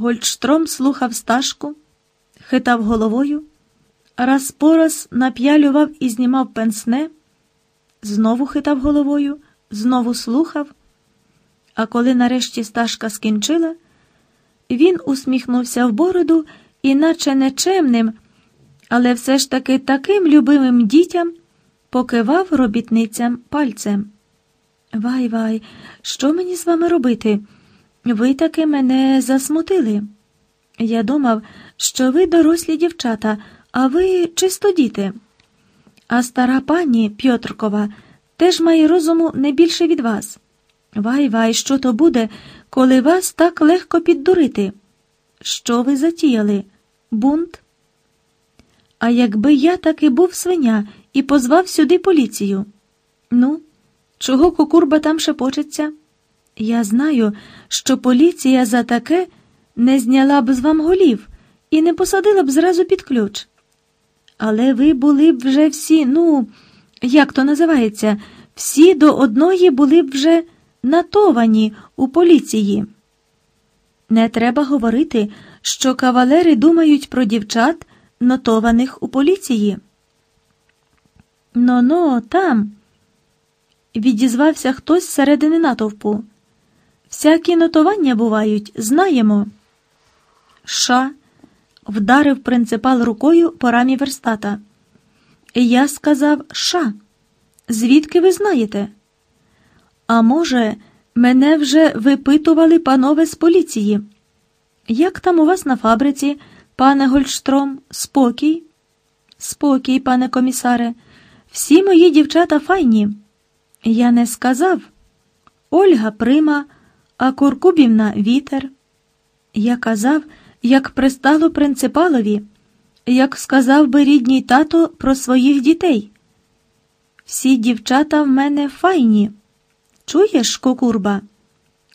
Гольдштром слухав стажку, хитав головою, раз по раз нап'ялював і знімав пенсне, знову хитав головою, знову слухав. А коли нарешті стажка скінчила, він усміхнувся в бороду і, наче нечемним, але все ж таки таким любимим дітям покивав робітницям пальцем. Вай вай, що мені з вами робити? Ви таки мене засмутили. Я думав, що ви дорослі дівчата, а ви чисто діти. А стара пані Пьотркова теж має розуму не більше від вас. Вай вай, що то буде, коли вас так легко піддурити? Що ви затіяли? Бунт? А якби я таки був свиня і позвав сюди поліцію? Ну, чого кукурба там шепочеться? Я знаю, що поліція за таке не зняла б з вам голів і не посадила б зразу під ключ. Але ви були б вже всі, ну, як то називається, всі до одної були б вже натовані у поліції. Не треба говорити, що кавалери думають про дівчат, нотованих у поліції. Но-но, там. Відізвався хтось зсередини натовпу. Всякі нотування бувають, знаємо. Ша вдарив принципал рукою по рамі верстата. Я сказав Ша. Звідки ви знаєте? А може, мене вже випитували панове з поліції? Як там у вас на фабриці, пане Гольштром, спокій? Спокій, пане комісаре, всі мої дівчата файні. Я не сказав. Ольга прима, а Куркубівна вітер. Я казав, як пристало принципалові, як сказав би рідній тато про своїх дітей. Всі дівчата в мене файні. Чуєш, кукурба?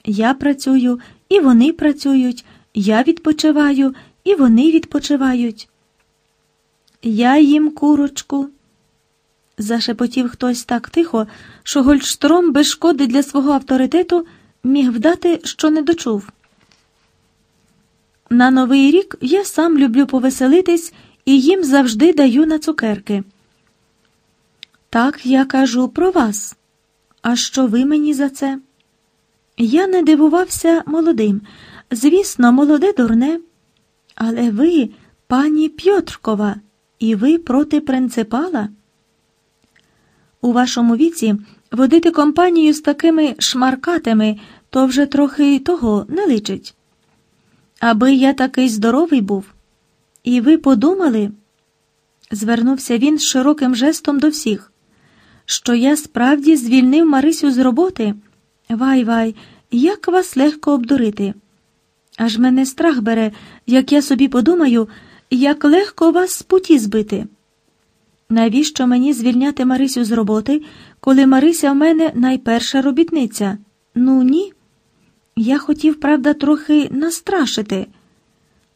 Я працюю, і вони працюють, я відпочиваю, і вони відпочивають. Я їм курочку. Зашепотів хтось так тихо, що Гольдштром без шкоди для свого авторитету міг вдати, що не дочув. На новий рік я сам люблю повеселитись і їм завжди даю на цукерки. Так я кажу про вас. А що ви мені за це? Я не дивувався молодим. Звісно, молоде дурне. Але ви, пані Пьотркова, і ви проти принципала? У вашому віці водити компанію з такими шмаркатами то вже трохи того не личить. Аби я такий здоровий був. І ви подумали? Звернувся він з широким жестом до всіх що я справді звільнив Марисю з роботи. Вай вай, як вас легко обдурити. Аж мене страх бере, як я собі подумаю, як легко вас з путі збити. Навіщо мені звільняти Марисю з роботи, коли Марися в мене найперша робітниця? Ну ні. Я хотів, правда, трохи настрашити.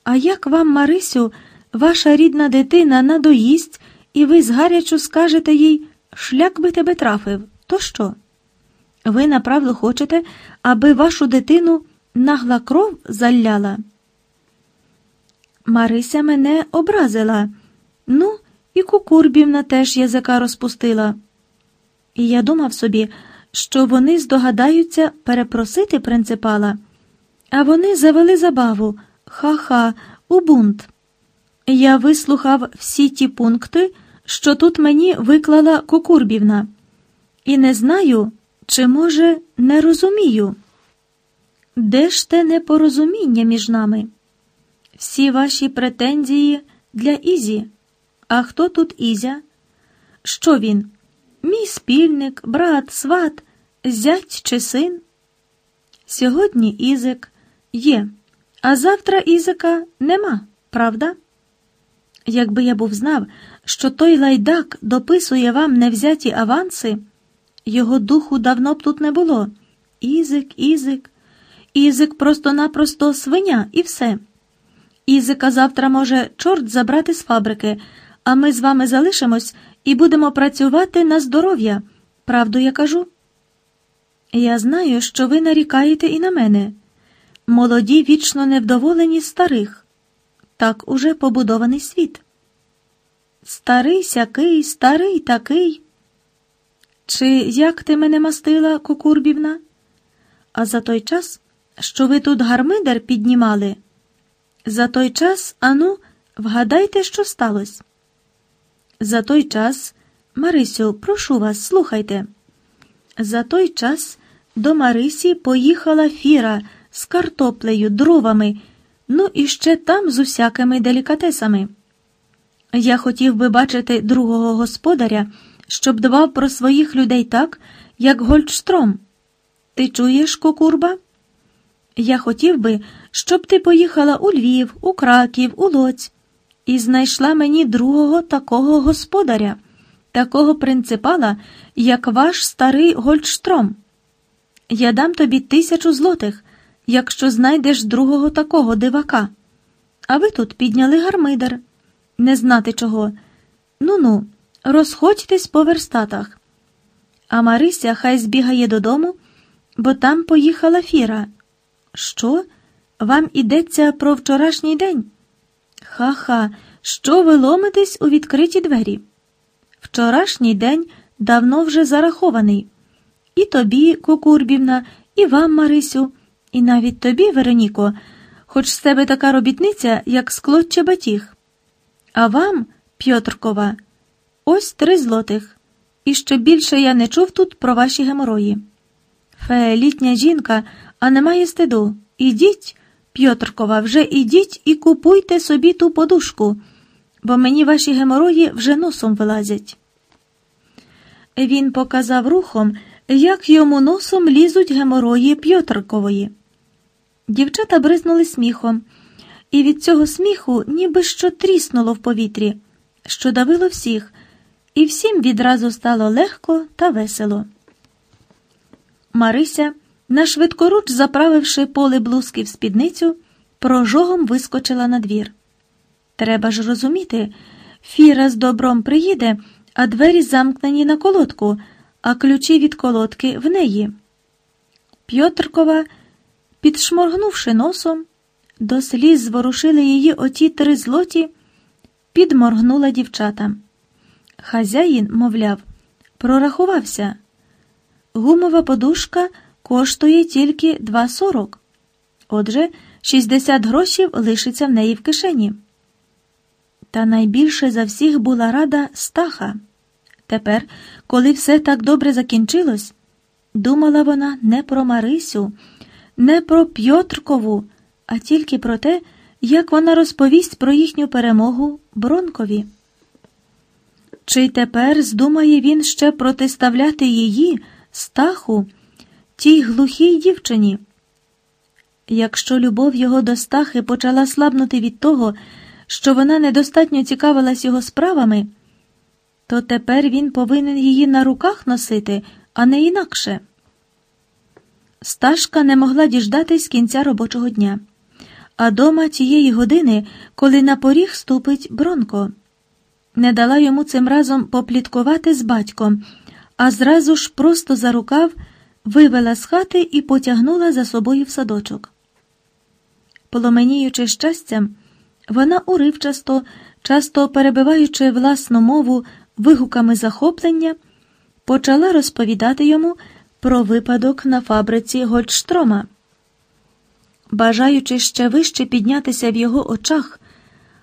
А як вам, Марисю, ваша рідна дитина надоїсть, і ви згарячу скажете їй, Шлях би тебе трафив, то що? Ви направду хочете, аби вашу дитину нагла кров заляла? Марися мене образила. Ну, і Кукурбівна теж язика розпустила. І я думав собі, що вони здогадаються перепросити принципала, а вони завели забаву ха-ха, у бунт. Я вислухав всі ті пункти що тут мені виклала Кукурбівна, і не знаю, чи, може, не розумію. Де ж те непорозуміння між нами? Всі ваші претензії для Ізі. А хто тут Ізя? Що він? Мій спільник, брат, сват, зять чи син? Сьогодні Ізик є, а завтра Ізика нема, правда? Якби я був знав, що той лайдак дописує вам невзяті аванси, його духу давно б тут не було. Ізик, Ізик, Ізик просто-напросто свиня і все. Ізика завтра може чорт забрати з фабрики, а ми з вами залишимось і будемо працювати на здоров'я. Правду я кажу? Я знаю, що ви нарікаєте і на мене. молоді вічно невдоволені старих. Так уже побудований світ. Старий сякий, старий такий. Чи як ти мене мастила, Кукурбівна? А за той час, що ви тут гармидер піднімали, за той час, ану, вгадайте, що сталося. За той час, Марисю, прошу вас, слухайте. За той час до Марисі поїхала фіра з картоплею, дровами, ну і ще там з усякими делікатесами. Я хотів би бачити другого господаря, щоб дбав про своїх людей так, як Гольдштром. Ти чуєш, кукурба? Я хотів би, щоб ти поїхала у Львів, у Краків, у Лоць і знайшла мені другого такого господаря, такого принципала, як ваш старий Гольдштром. Я дам тобі тисячу злотих, якщо знайдеш другого такого дивака. А ви тут підняли гармидер. Не знати чого. Ну ну, розходьтесь по верстатах. А Марися хай збігає додому, бо там поїхала фіра. Що? Вам ідеться про вчорашній день? Ха-ха, що ви ломитесь у відкриті двері? Вчорашній день давно вже зарахований. І тобі, Кукурбівна, і вам, Марисю, і навіть тобі, Вероніко, хоч з тебе така робітниця, як скло чебатіг. А вам, Пьотркова, ось три злотих. І що більше я не чув тут про ваші геморої. Фе, літня жінка, а немає стиду. Ідіть, Пьотркова, вже ідіть і купуйте собі ту подушку, бо мені ваші геморої вже носом вилазять. Він показав рухом, як йому носом лізуть геморої Пьотркової. Дівчата бризнули сміхом, і від цього сміху ніби що тріснуло в повітрі, що давило всіх, і всім відразу стало легко та весело. Марися, на швидкоруч заправивши поле блузки в спідницю, прожогом вискочила на двір. Треба ж розуміти, фіра з добром приїде, а двері замкнені на колодку, а ключі від колодки в неї. Пьотркова, підшморгнувши носом, до сліз зворушили її оті три злоті, підморгнула дівчата. Хазяїн, мовляв, прорахувався. Гумова подушка коштує тільки 2,40. Отже, 60 грошів лишиться в неї в кишені. Та найбільше за всіх була рада стаха. Тепер, коли все так добре закінчилось, думала вона не про Марисю, не про Пьотркову, а тільки про те, як вона розповість про їхню перемогу Бронкові. Чи тепер здумає він ще протиставляти її, стаху, тій глухій дівчині? Якщо любов його до стахи почала слабнути від того, що вона недостатньо цікавилась його справами, то тепер він повинен її на руках носити, а не інакше. Сташка не могла діждатись кінця робочого дня, а дома тієї години, коли на поріг ступить Бронко, не дала йому цим разом попліткувати з батьком, а зразу ж просто за рукав вивела з хати і потягнула за собою в садочок. Поломеніючи щастям, вона уривчасто, часто перебиваючи власну мову вигуками захоплення, почала розповідати йому про випадок на фабриці Гольдштрома. Бажаючи ще вище піднятися в його очах,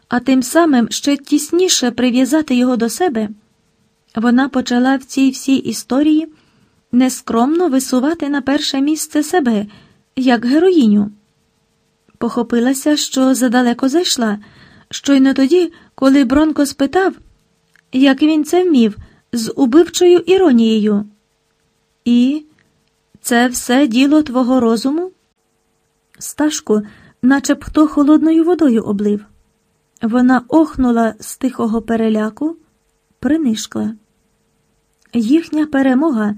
а тим самим ще тісніше прив'язати його до себе, вона почала в цій всій історії нескромно висувати на перше місце себе, як героїню. Похопилася, що задалеко зайшла, щойно тоді, коли Бронко спитав, як він це вмів, з убивчою іронією. І це все діло твого розуму? Сташку, наче б хто холодною водою облив. Вона охнула з тихого переляку, принишкла. Їхня перемога,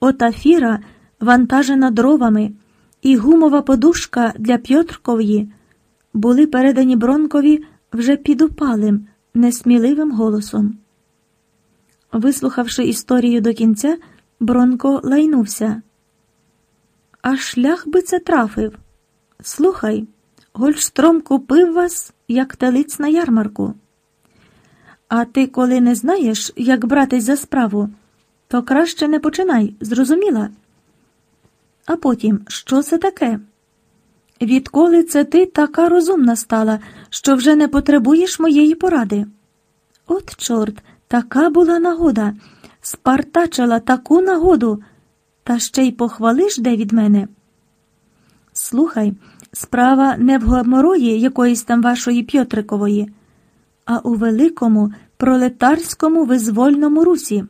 ота фіра, вантажена дровами, і гумова подушка для Пьотркової були передані Бронкові вже підупалим, несміливим голосом. Вислухавши історію до кінця, Бронко лайнувся. А шлях би це трафив. Слухай, Гольштром купив вас, як телиць на ярмарку. А ти, коли не знаєш, як братись за справу, то краще не починай, зрозуміла? А потім, що це таке? Відколи це ти така розумна стала, що вже не потребуєш моєї поради? От, чорт, така була нагода, спартачила таку нагоду, та ще й похвалиш де від мене. Слухай, справа не в гоморої якоїсь там вашої Пьотрикової, а у великому пролетарському визвольному русі.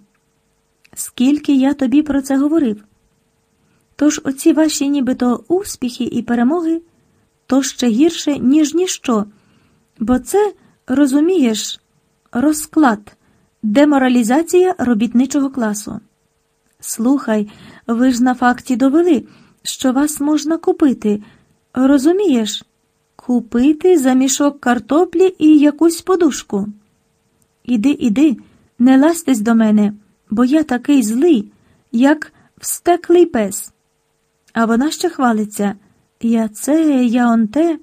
Скільки я тобі про це говорив? Тож оці ваші нібито успіхи і перемоги то ще гірше, ніж ніщо, бо це, розумієш, розклад, деморалізація робітничого класу. Слухай, ви ж на факті довели, що вас можна купити. Розумієш? Купити за мішок картоплі і якусь подушку. Іди, іди, не ластись до мене, бо я такий злий, як встеклий пес. А вона ще хвалиться. Я це, я он те.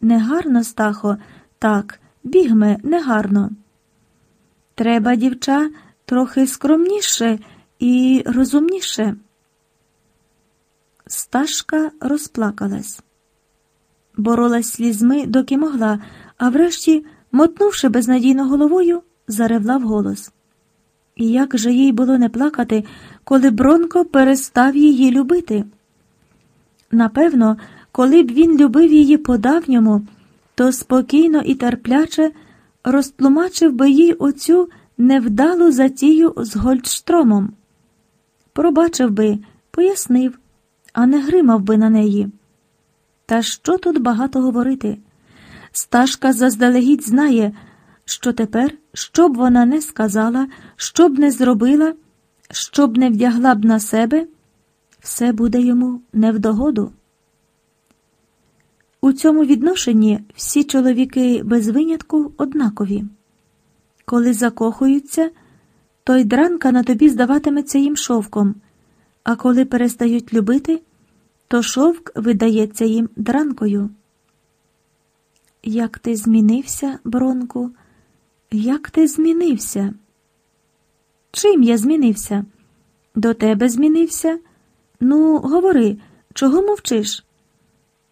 Негарно, Стахо, так, бігме, негарно. Треба, дівча, трохи скромніше і розумніше. Сташка розплакалась, боролась слізьми, доки могла, а врешті, мотнувши безнадійно головою, заревла вголос. І як же їй було не плакати, коли Бронко перестав її любити? Напевно, коли б він любив її по-давньому, то спокійно і терпляче розтлумачив би їй оцю невдалу затію з Гольдштромом. Пробачив би, пояснив, а не гримав би на неї. Та що тут багато говорити? Сташка заздалегідь знає, що тепер, що б вона не сказала, що б не зробила, що б не вдягла б на себе, все буде йому не в догоду. У цьому відношенні всі чоловіки без винятку однакові. Коли закохуються, то й дранка на тобі здаватиметься їм шовком, а коли перестають любити, то шовк видається їм дранкою. Як ти змінився, Бронку? Як ти змінився? Чим я змінився? До тебе змінився? Ну, говори, чого мовчиш?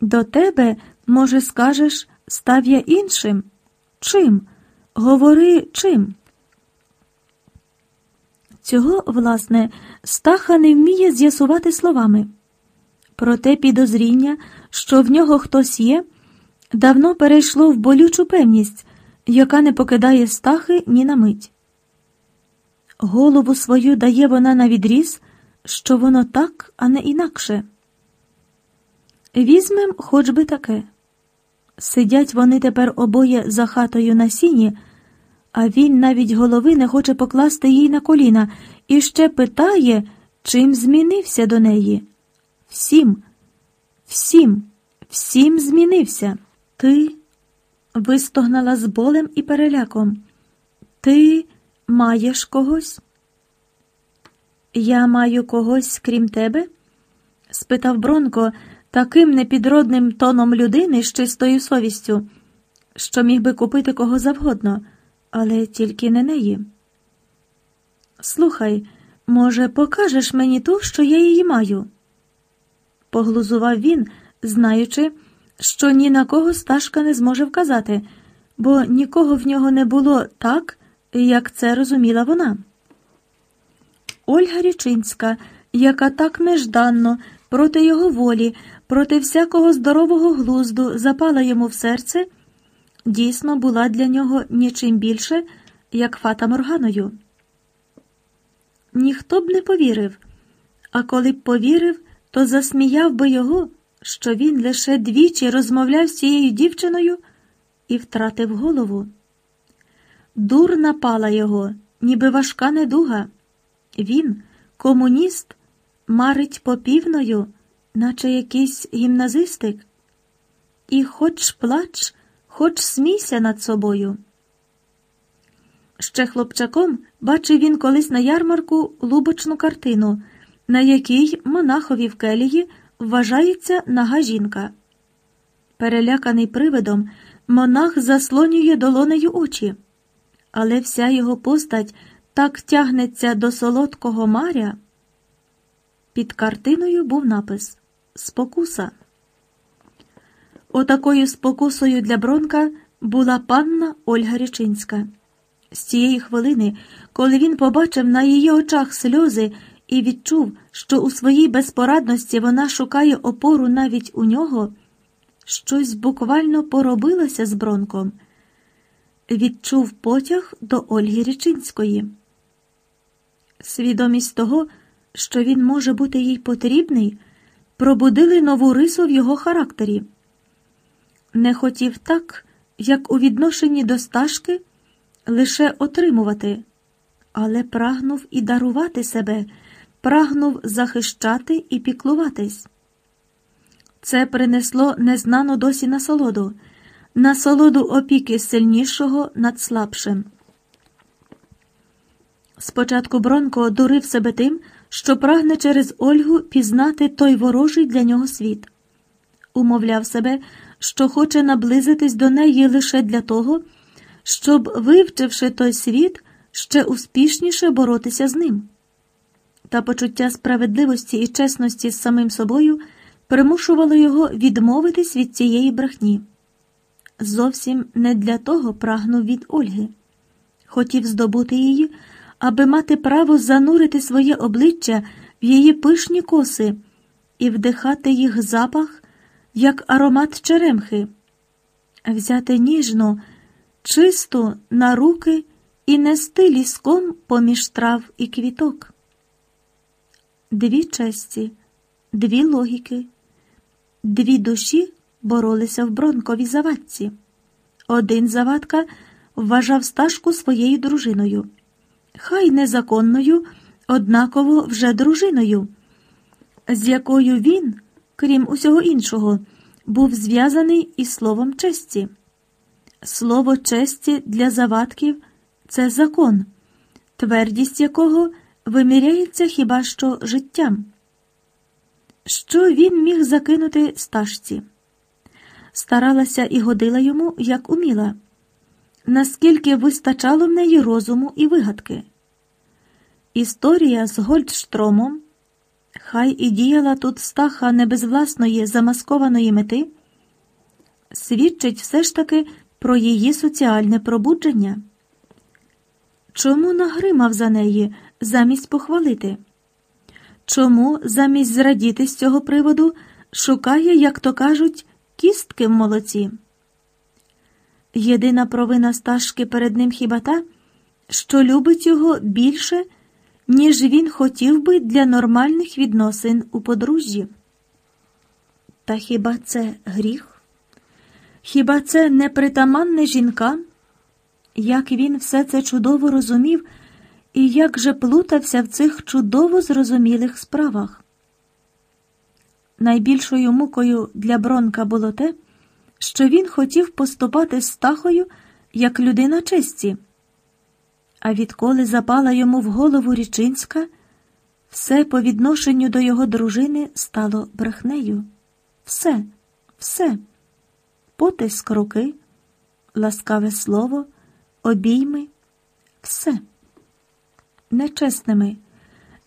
До тебе, може, скажеш, став я іншим? Чим? Говори чим? Цього, власне, Стаха не вміє з'ясувати словами. Проте підозріння, що в нього хтось є, давно перейшло в болючу певність, яка не покидає стахи ні на мить. Голову свою дає вона на відріз, що воно так, а не інакше. Візьмем хоч би таке. Сидять вони тепер обоє за хатою на сіні, а він навіть голови не хоче покласти їй на коліна і ще питає, чим змінився до неї. Всім, всім, всім змінився. Ти вистогнала з болем і переляком. Ти маєш когось? Я маю когось крім тебе? спитав Бронко таким непідродним тоном людини з чистою совістю, що міг би купити кого завгодно, але тільки не неї. Слухай, може, покажеш мені ту, що я її маю? Поглузував він, знаючи, що ні на кого Сташка не зможе вказати, бо нікого в нього не було так, як це розуміла вона. Ольга Річинська, яка так нежданно, проти його волі, проти всякого здорового глузду запала йому в серце, дійсно була для нього нічим більше, як фата Морганою. Ніхто б не повірив, а коли б повірив, то засміяв би його, що він лише двічі розмовляв з цією дівчиною і втратив голову. Дур напала його, ніби важка недуга. Він, комуніст, марить попівною, наче якийсь гімназистик. І хоч плач, хоч смійся над собою. Ще хлопчаком бачив він колись на ярмарку лубочну картину, на якій монахові в келії вважається нага жінка. Переляканий привидом, монах заслонює долонею очі, але вся його постать так тягнеться до солодкого маря. Під картиною був напис Спокуса. Отакою спокусою для Бронка була панна Ольга Річинська. З цієї хвилини, коли він побачив на її очах сльози і відчув, що у своїй безпорадності вона шукає опору навіть у нього, щось буквально поробилося з Бронком. Відчув потяг до Ольги Річинської. Свідомість того, що він може бути їй потрібний, пробудили нову рису в його характері. Не хотів так, як у відношенні до стажки, лише отримувати, але прагнув і дарувати себе, прагнув захищати і піклуватись. Це принесло незнану досі насолоду, насолоду опіки сильнішого над слабшим. Спочатку Бронко дурив себе тим, що прагне через Ольгу пізнати той ворожий для нього світ. Умовляв себе, що хоче наблизитись до неї лише для того, щоб, вивчивши той світ, ще успішніше боротися з ним. Та почуття справедливості і чесності з самим собою примушувало його відмовитись від цієї брехні. Зовсім не для того прагнув від Ольги. Хотів здобути її, аби мати право занурити своє обличчя в її пишні коси і вдихати їх запах, як аромат черемхи, взяти ніжну, чисту на руки і нести ліском поміж трав і квіток. Дві честі, дві логіки, дві душі боролися в бронковій завадці. Один завадка вважав стажку своєю дружиною, хай незаконною, однаково вже дружиною, з якою він, крім усього іншого, був зв'язаний із словом честі. Слово честі для завадків це закон, твердість якого виміряється хіба що життям. Що він міг закинути стажці? Старалася і годила йому, як уміла, наскільки вистачало в неї розуму і вигадки. Історія з Гольдштромом, хай і діяла тут стаха не без власної замаскованої мети, свідчить все ж таки про її соціальне пробудження. Чому нагримав за неї замість похвалити? Чому замість зрадіти з цього приводу шукає, як то кажуть, кістки в молоці? Єдина провина стажки перед ним хіба та, що любить його більше, ніж він хотів би для нормальних відносин у подружжі. Та хіба це гріх? Хіба це не притаманне жінкам? Як він все це чудово розумів і як же плутався в цих чудово зрозумілих справах? Найбільшою мукою для Бронка було те, що він хотів поступати з Стахою як людина честі. А відколи запала йому в голову Річинська, все по відношенню до його дружини стало брехнею. Все, все, потиск руки, ласкаве слово, обійми, все. Нечесними,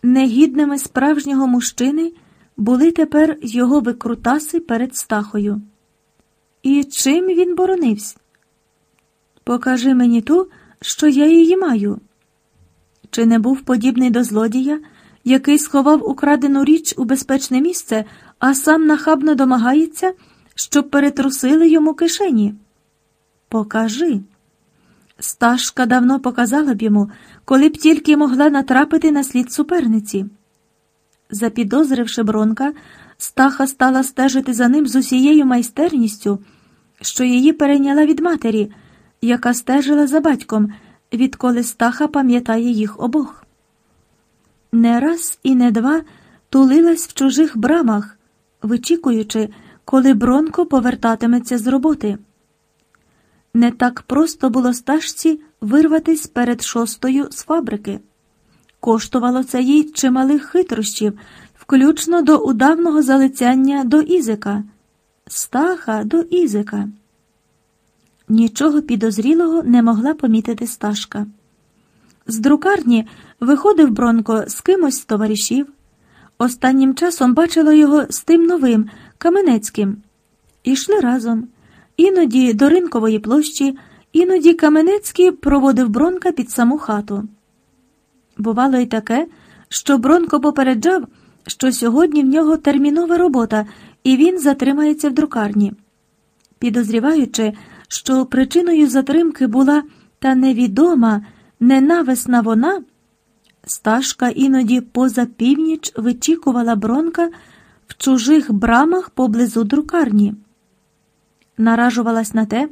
негідними справжнього мужчини були тепер його викрутаси перед стахою. І чим він боронився? Покажи мені ту, що я її маю. Чи не був подібний до злодія, який сховав украдену річ у безпечне місце, а сам нахабно домагається, щоб перетрусили йому кишені? Покажи. Сташка давно показала б йому, коли б тільки могла натрапити на слід суперниці. Запідозривши Бронка, Стаха стала стежити за ним з усією майстерністю, що її перейняла від матері, яка стежила за батьком, відколи Стаха пам'ятає їх обох. Не раз і не два тулилась в чужих брамах, вичікуючи, коли Бронко повертатиметься з роботи. Не так просто було стажці вирватись перед шостою з фабрики. Коштувало це їй чималих хитрощів, включно до удавного залицяння до Ізика, Стаха до Ізика. Нічого підозрілого не могла помітити Сташка. З друкарні виходив Бронко з кимось з товаришів. Останнім часом бачила його з тим новим Каменецьким. Ішли разом. Іноді до ринкової площі, іноді Каменецький проводив Бронка під саму хату. Бувало й таке, що Бронко попереджав, що сьогодні в нього термінова робота, і він затримається в друкарні. Підозріваючи, що причиною затримки була та невідома, ненависна вона, Сташка іноді поза північ вичікувала Бронка в чужих брамах поблизу друкарні. Наражувалась на те,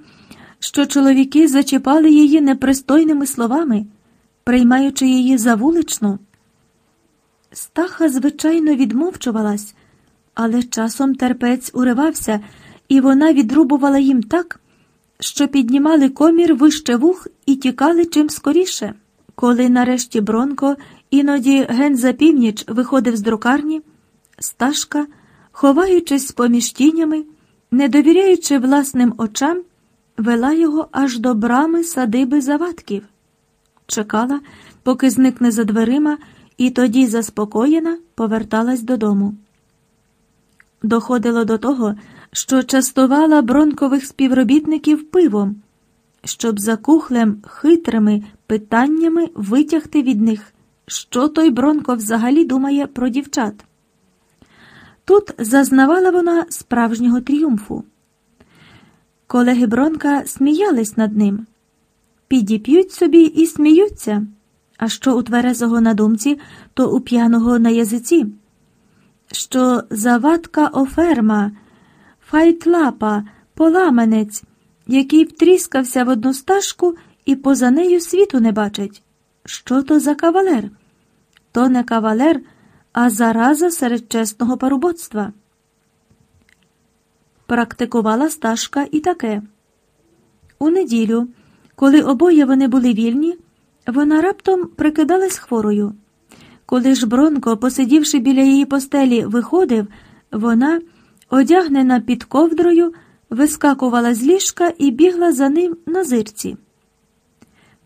що чоловіки зачіпали її непристойними словами, приймаючи її за вуличну. Стаха, звичайно, відмовчувалась, але часом терпець уривався, і вона відрубувала їм так, що піднімали комір вище вух і тікали чим скоріше. Коли нарешті Бронко іноді ген за північ виходив з друкарні, Сташка, ховаючись поміж тінями, не довіряючи власним очам, вела його аж до брами садиби заватків, чекала, поки зникне за дверима, і тоді, заспокоєна, поверталась додому. Доходило до того, що частувала бронкових співробітників пивом, щоб за кухлем хитрими питаннями витягти від них, що той Бронко взагалі думає про дівчат. Тут зазнавала вона справжнього тріумфу. Колеги Бронка сміялись над ним, підіп'ють собі і сміються, а що у тверезого на думці, то у п'яного на язиці, що завадка оферма, файтлапа, поламанець, який втріскався в одну стажку і поза нею світу не бачить. Що то за кавалер? То не кавалер, а зараза серед чесного парубоцтва. Практикувала стажка і таке. У неділю, коли обоє вони були вільні, вона раптом прикидалась хворою. Коли ж Бронко, посидівши біля її постелі, виходив, вона, одягнена під ковдрою, вискакувала з ліжка і бігла за ним на зирці.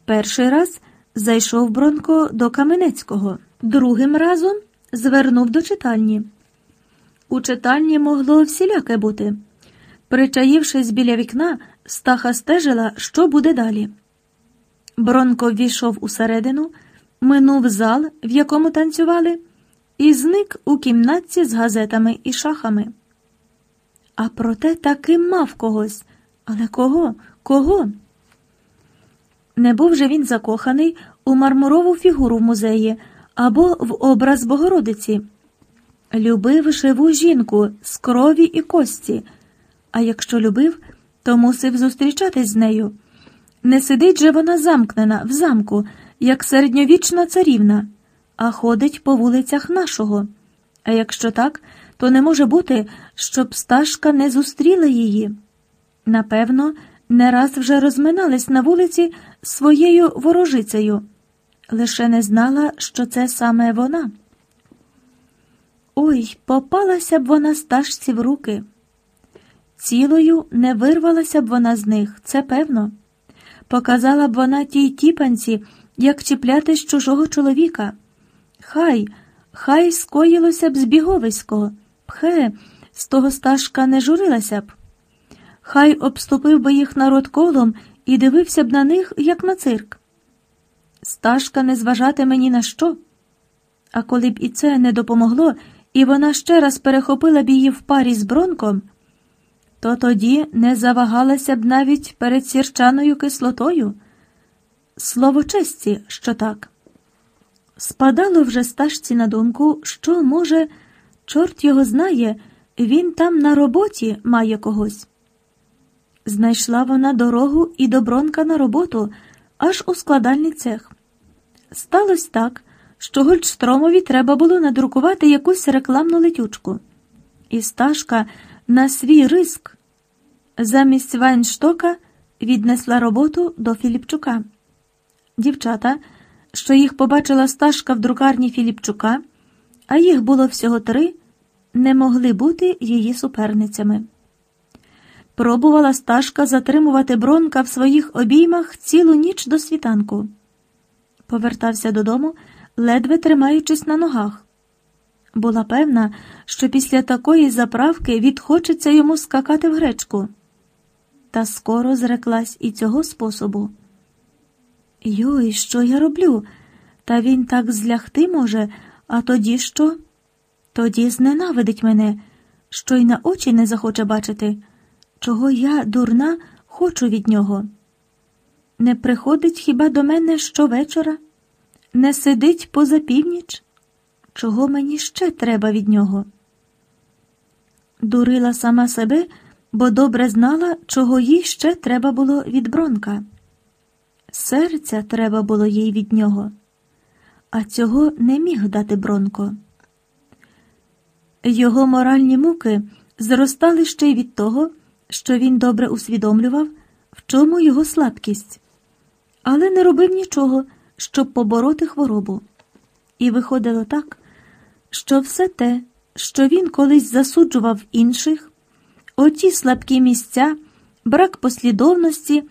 Перший раз зайшов Бронко до Каменецького, другим разом звернув до читальні. У читальні могло всіляке бути. Причаївшись біля вікна, стаха стежила, що буде далі. Бронко ввійшов усередину, минув зал, в якому танцювали, і зник у кімнатці з газетами і шахами. А проте таки мав когось. Але кого? Кого? Не був же він закоханий у мармурову фігуру в музеї або в образ Богородиці. Любив живу жінку з крові і кості, а якщо любив, то мусив зустрічатись з нею. Не сидить же вона замкнена в замку, як середньовічна царівна, а ходить по вулицях нашого. А якщо так, то не може бути, щоб сташка не зустріла її. Напевно, не раз вже розминались на вулиці своєю ворожицею, лише не знала, що це саме вона. Ой, попалася б вона сташці в руки. Цілою не вирвалася б вона з них, це певно. Показала б вона тій тіпанці, як чіпляти з чужого чоловіка. Хай, хай скоїлося б збіговисько, пхе, з того сташка не журилася б. Хай обступив би їх народ колом і дивився б на них, як на цирк. Сташка не зважатиме ні на що. А коли б і це не допомогло, і вона ще раз перехопила б її в парі з бронком, то тоді не завагалася б навіть перед сірчаною кислотою. Слово честі, що так. Спадало вже сташці на думку, що, може, чорт його знає, він там на роботі має когось. Знайшла вона дорогу і до Бронка на роботу аж у складальний цех. Сталося так, що Гольдштромові треба було надрукувати якусь рекламну летючку. І Сташка на свій риск замість Вайнштока віднесла роботу до Філіпчука. Дівчата, що їх побачила Сташка в друкарні Філіпчука, а їх було всього три, не могли бути її суперницями. Пробувала стажка затримувати бронка в своїх обіймах цілу ніч до світанку. Повертався додому, ледве тримаючись на ногах. Була певна, що після такої заправки відхочеться йому скакати в гречку. Та скоро зреклась і цього способу. Йой, що я роблю? Та він так злягти може, а тоді що? Тоді зненавидить мене, що й на очі не захоче бачити, чого я, дурна, хочу від нього. Не приходить хіба до мене щовечора? Не сидить поза північ? Чого мені ще треба від нього? Дурила сама себе, бо добре знала, чого їй ще треба було від Бронка. Серця треба було їй від нього, а цього не міг дати Бронко. Його моральні муки зростали ще й від того, що він добре усвідомлював, в чому його слабкість, але не робив нічого, щоб побороти хворобу. І виходило так, що все те, що він колись засуджував інших, оті слабкі місця, брак послідовності,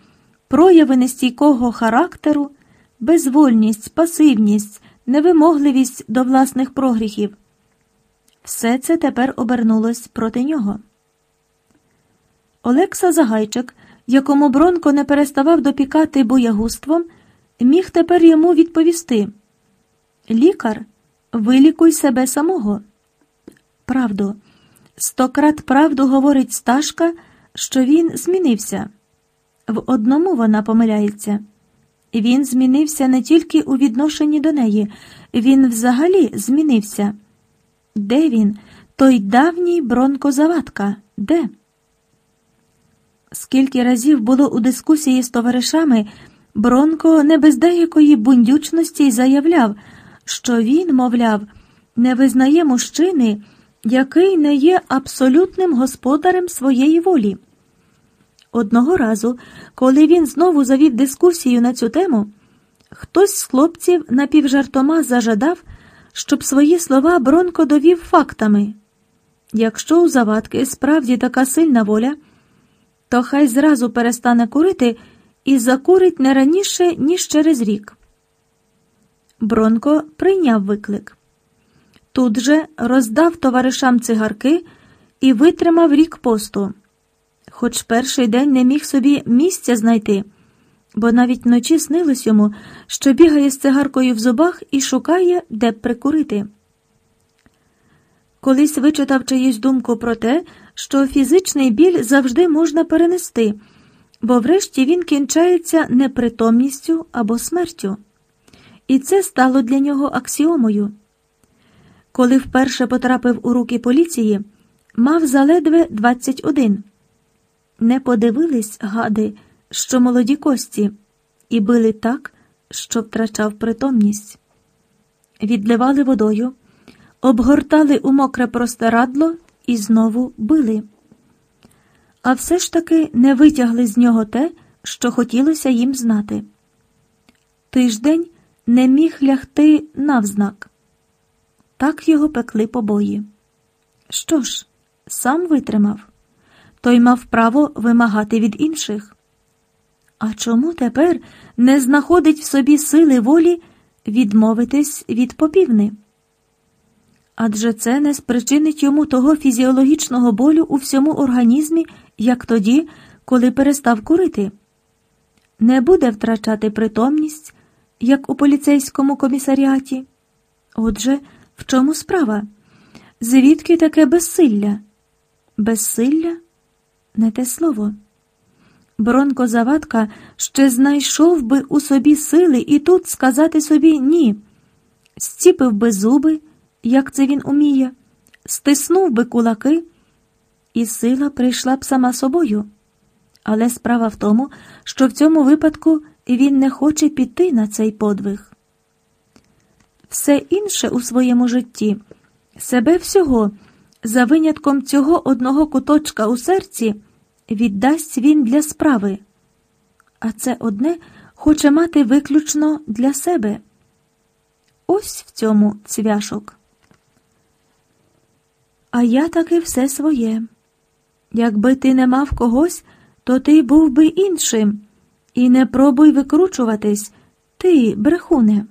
прояви нестійкого характеру, безвольність, пасивність, невимогливість до власних прогріхів. Все це тепер обернулось проти нього. Олекса Загайчик, якому Бронко не переставав допікати боягуством, міг тепер йому відповісти Лікар, вилікуй себе самого. Правду, стократ правду говорить Сташка, що він змінився. В одному вона помиляється. Він змінився не тільки у відношенні до неї, він взагалі змінився. Де він, той давній Бронко Завадка? Де? Скільки разів було у дискусії з товаришами, Бронко не без деякої бундючності заявляв, що він, мовляв, не визнає мужчини, який не є абсолютним господарем своєї волі. Одного разу, коли він знову завів дискусію на цю тему, хтось з хлопців напівжартома зажадав, щоб свої слова Бронко довів фактами. Якщо у завадки справді така сильна воля, то хай зразу перестане курити і закурить не раніше, ніж через рік. Бронко прийняв виклик. Тут же роздав товаришам цигарки і витримав рік посту, хоч перший день не міг собі місця знайти, бо навіть вночі снилось йому, що бігає з цигаркою в зубах і шукає, де б прикурити. Колись вичитав чиюсь думку про те, що фізичний біль завжди можна перенести, бо врешті він кінчається непритомністю або смертю. І це стало для нього аксіомою. Коли вперше потрапив у руки поліції, мав заледве 21. Не подивились, гади, що молоді кості, і били так, що втрачав притомність. Відливали водою, обгортали у мокре простирадло і знову били. А все ж таки не витягли з нього те, що хотілося їм знати. Тиждень не міг лягти навзнак. Так його пекли побої. Що ж, сам витримав, той мав право вимагати від інших. А чому тепер не знаходить в собі сили волі відмовитись від попівни? Адже це не спричинить йому того фізіологічного болю у всьому організмі, як тоді, коли перестав курити. Не буде втрачати притомність, як у поліцейському комісаріаті. Отже, в чому справа? Звідки таке безсилля? Безсилля не те слово. Бронко Завадка ще знайшов би у собі сили і тут сказати собі ні, зціпив би зуби, як це він уміє, стиснув би кулаки, і сила прийшла б сама собою. Але справа в тому, що в цьому випадку він не хоче піти на цей подвиг. Все інше у своєму житті, себе всього, за винятком цього одного куточка у серці, віддасть він для справи, а це одне хоче мати виключно для себе. Ось в цьому цвяшок. А я таки все своє. Якби ти не мав когось, то ти був би іншим. І не пробуй викручуватись, ти, брехуне.